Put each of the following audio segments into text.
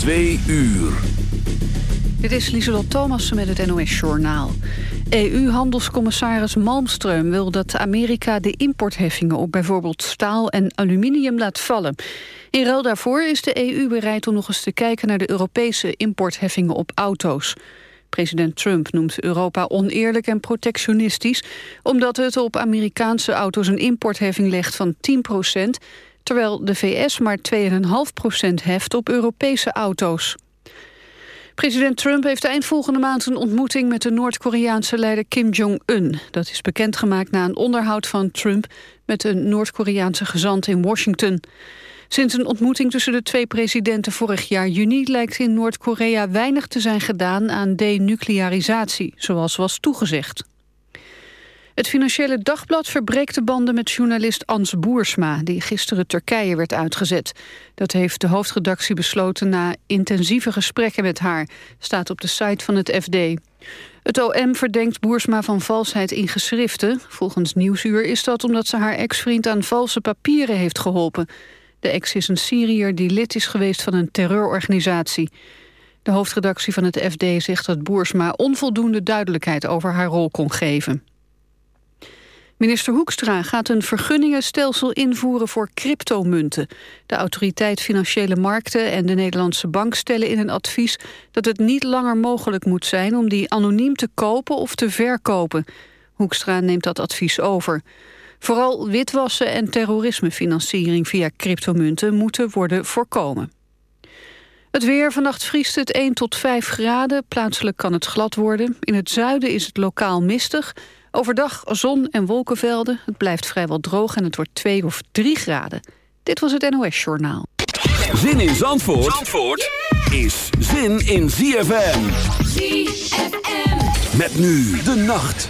Twee uur. Dit is Lieselot Thomassen met het NOS-journaal. EU-handelscommissaris Malmström wil dat Amerika de importheffingen op bijvoorbeeld staal en aluminium laat vallen. In ruil daarvoor is de EU bereid om nog eens te kijken naar de Europese importheffingen op auto's. President Trump noemt Europa oneerlijk en protectionistisch... omdat het op Amerikaanse auto's een importheffing legt van 10 terwijl de VS maar 2,5% heft op Europese auto's. President Trump heeft eind volgende maand een ontmoeting met de Noord-Koreaanse leider Kim Jong-un. Dat is bekendgemaakt na een onderhoud van Trump met een Noord-Koreaanse gezant in Washington. Sinds een ontmoeting tussen de twee presidenten vorig jaar juni lijkt in Noord-Korea weinig te zijn gedaan aan denuclearisatie, zoals was toegezegd. Het Financiële Dagblad verbreekt de banden met journalist Ans Boersma... die gisteren Turkije werd uitgezet. Dat heeft de hoofdredactie besloten na intensieve gesprekken met haar... staat op de site van het FD. Het OM verdenkt Boersma van valsheid in geschriften. Volgens Nieuwsuur is dat omdat ze haar ex-vriend aan valse papieren heeft geholpen. De ex is een Syriër die lid is geweest van een terreurorganisatie. De hoofdredactie van het FD zegt dat Boersma onvoldoende duidelijkheid over haar rol kon geven. Minister Hoekstra gaat een vergunningenstelsel invoeren voor cryptomunten. De autoriteit Financiële Markten en de Nederlandse Bank stellen in een advies dat het niet langer mogelijk moet zijn om die anoniem te kopen of te verkopen. Hoekstra neemt dat advies over. Vooral witwassen en terrorismefinanciering via cryptomunten moeten worden voorkomen. Het weer, vannacht vriest het 1 tot 5 graden. Plaatselijk kan het glad worden. In het zuiden is het lokaal mistig. Overdag zon en wolkenvelden. Het blijft vrijwel droog en het wordt 2 of 3 graden. Dit was het NOS Journaal. Zin in Zandvoort, Zandvoort is zin in ZFM. ZFM. Met nu de nacht.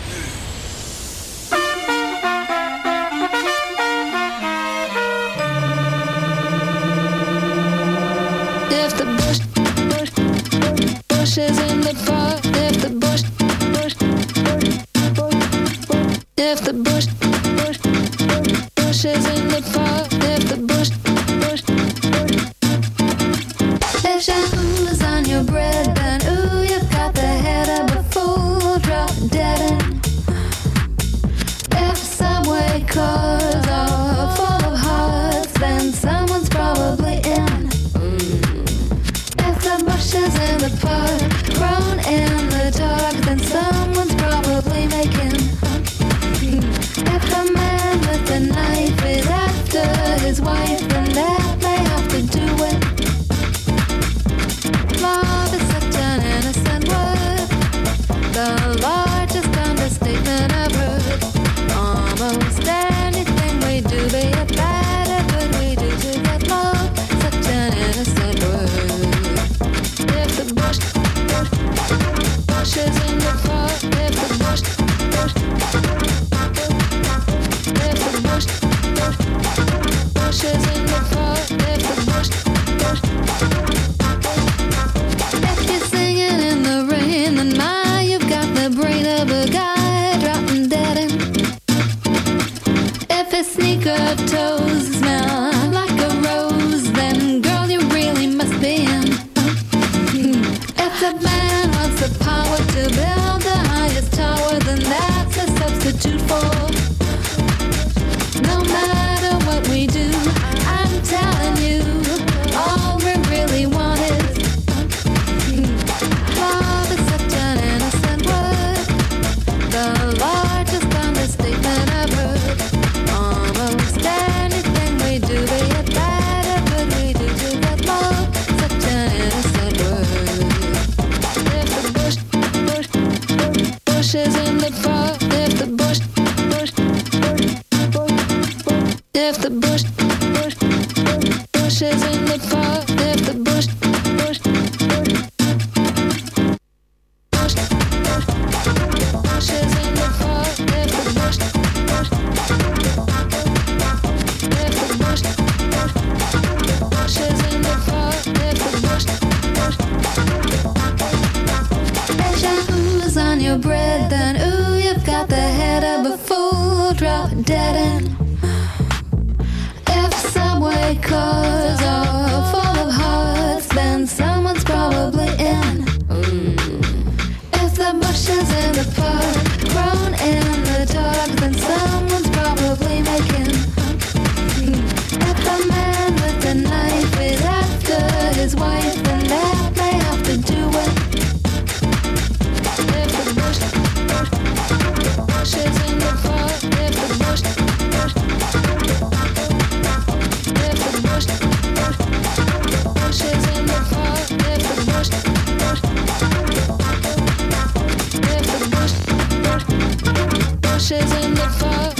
closer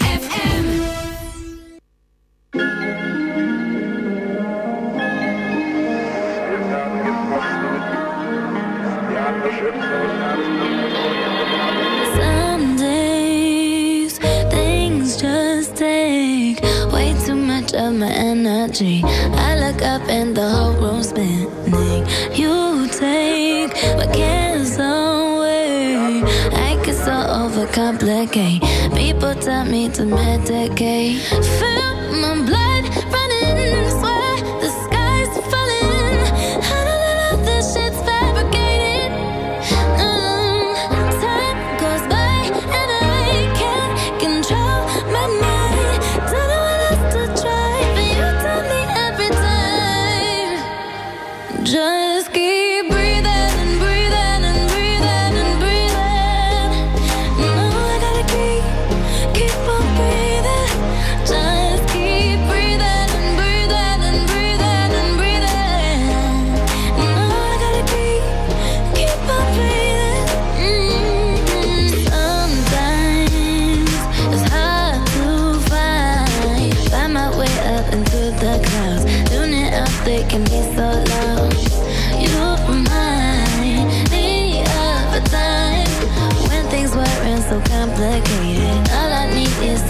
okay. People tell me to medicate. Fill my blood.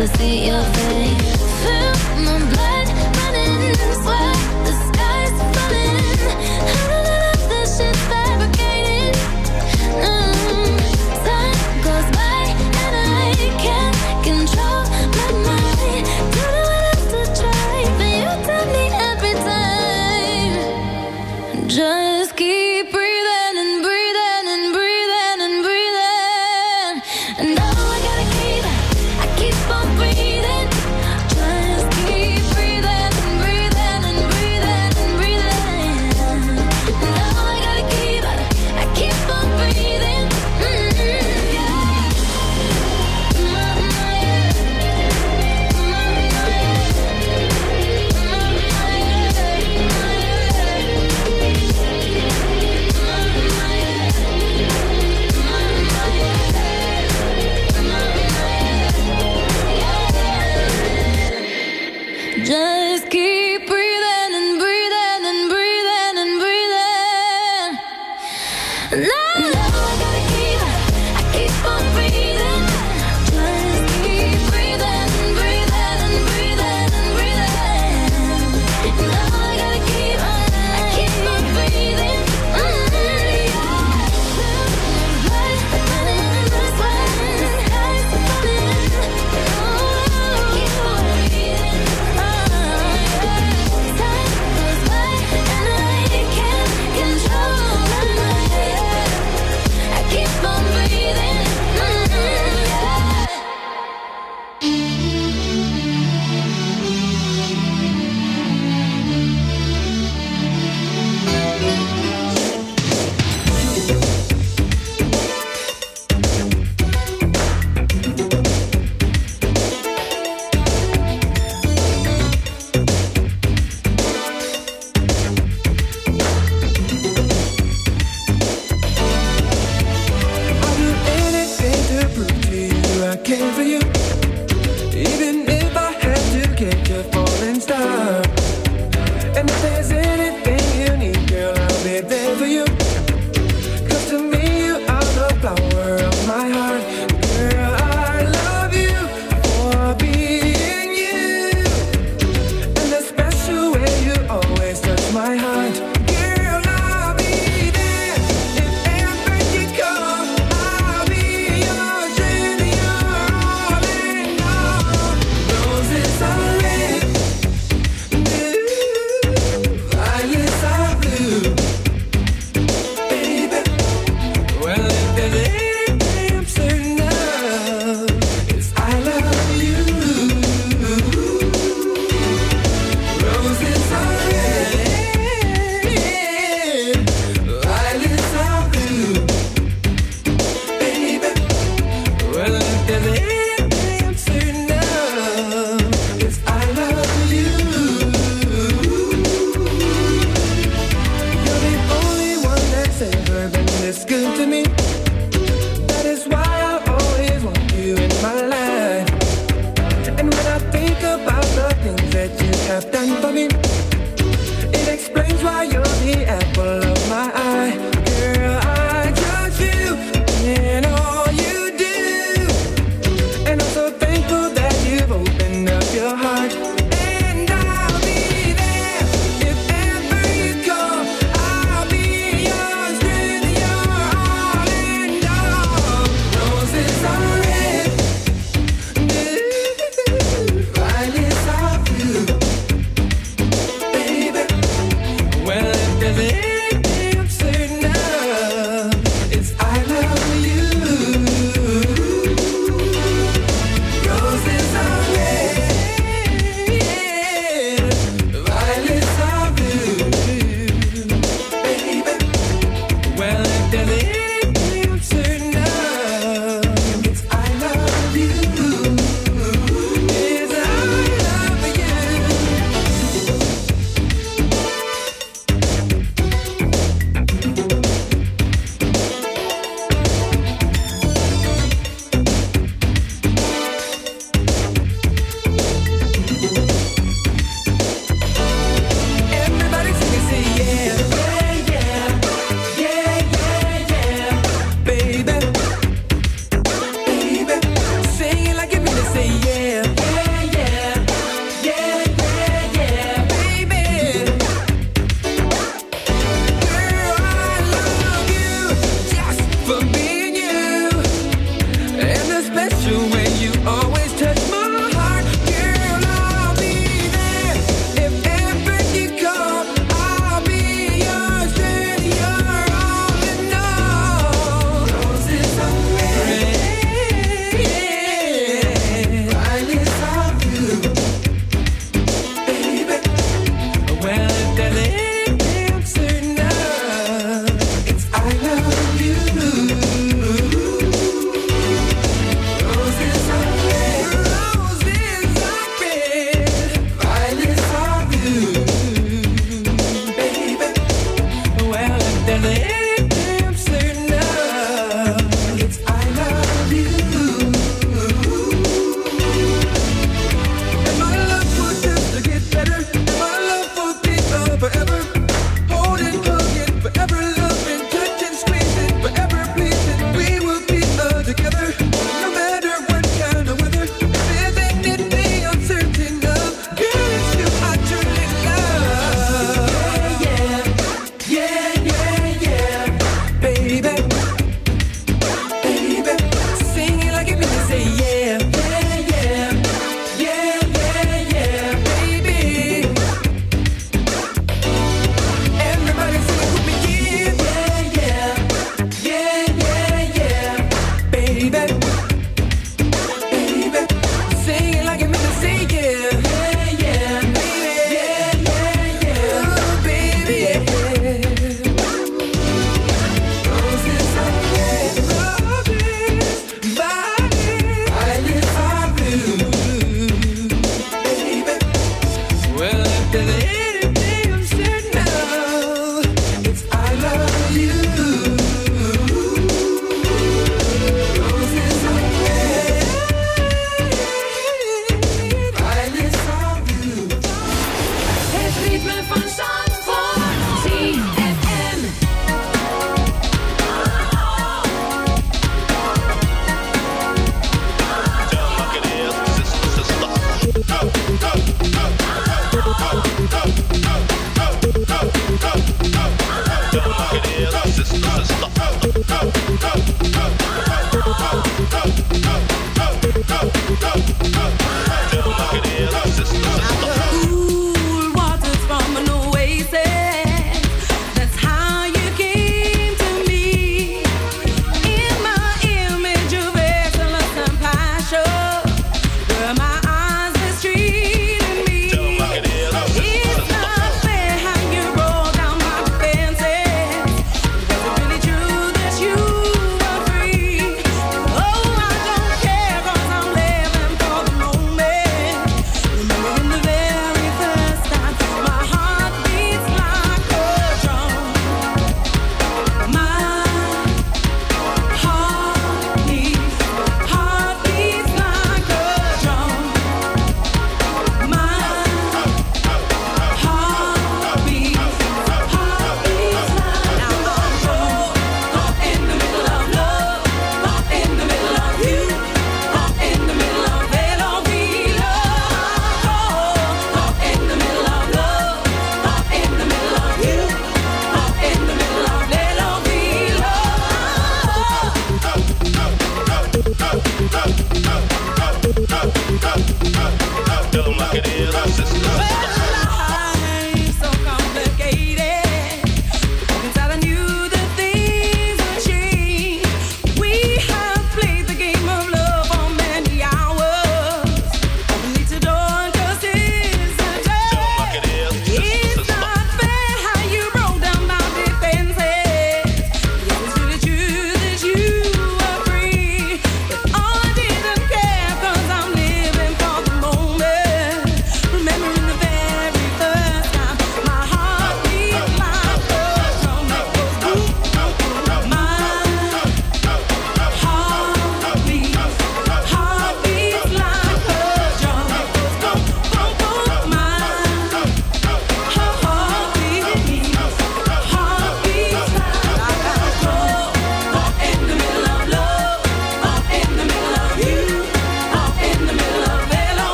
To see your face.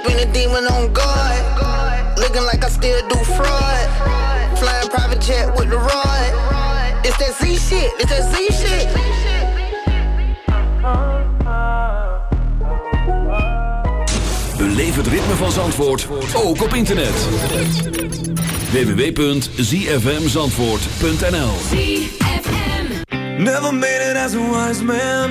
Up in a demon on guard. Looking like I still do fraud. Flying private jet with the rod. It's that Z shit, it's that Z shit. Beleef het ritme van Zandvoort ook op internet. www.zfmzandvoort.nl Never made it as a wise man.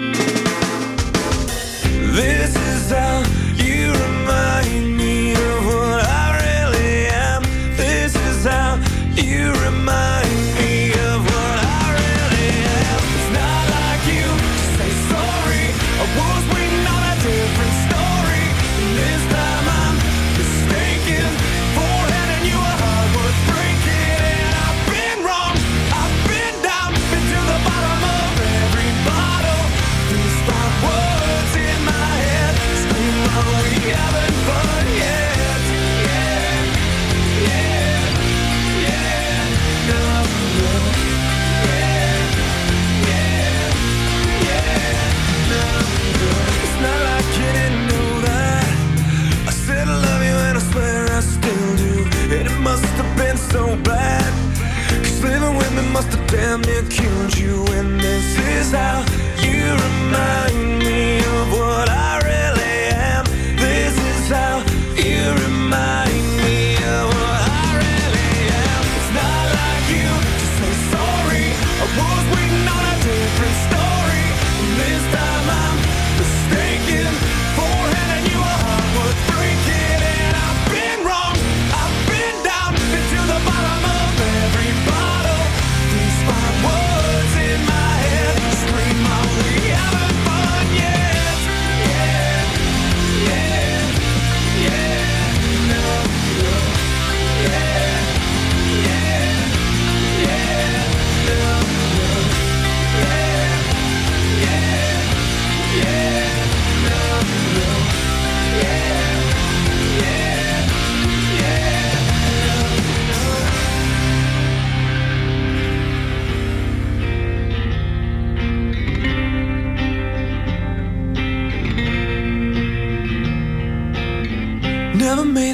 Damn near killed you. And this is how you remind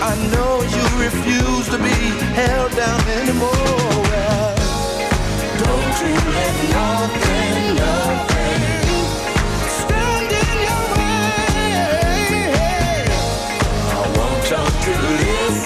I know you refuse to be held down anymore. Don't you let nothing, nothing stand in your way. I want y'all to listen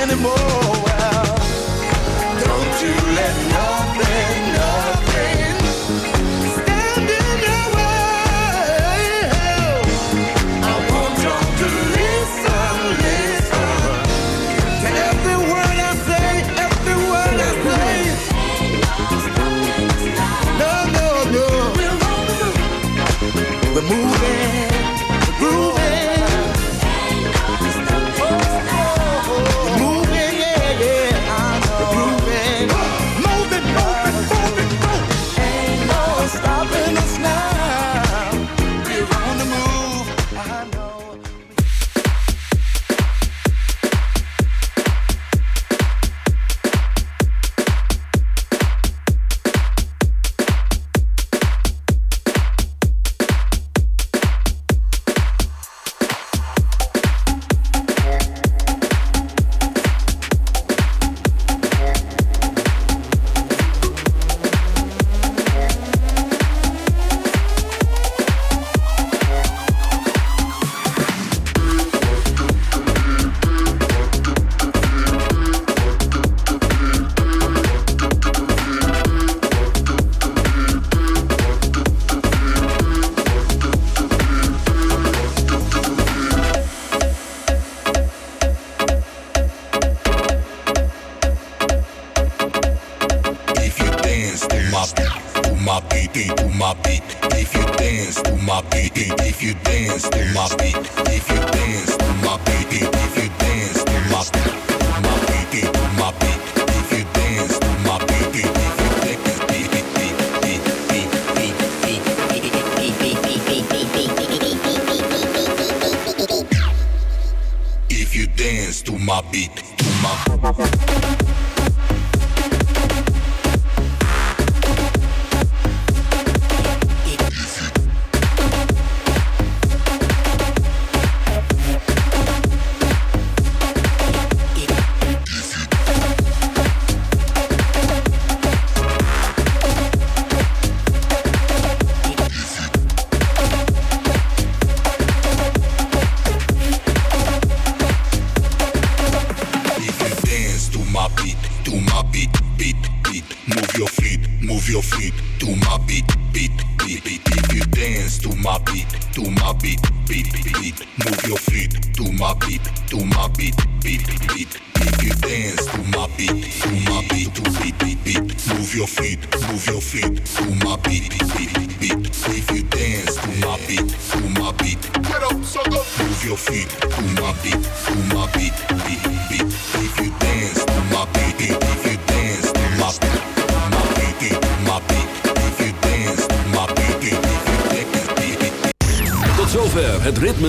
anymore. My beat, to my beat, beat, to my beat. If you dance to my beat, beat, if you dance to my beat, if you dance to my beat, beat, if you dance to my beat, my beat, beat, my beat. If you dance to my beat, beat, beat, beat, beat, beat, beat, beat, beat, beat, beat. Beat, to my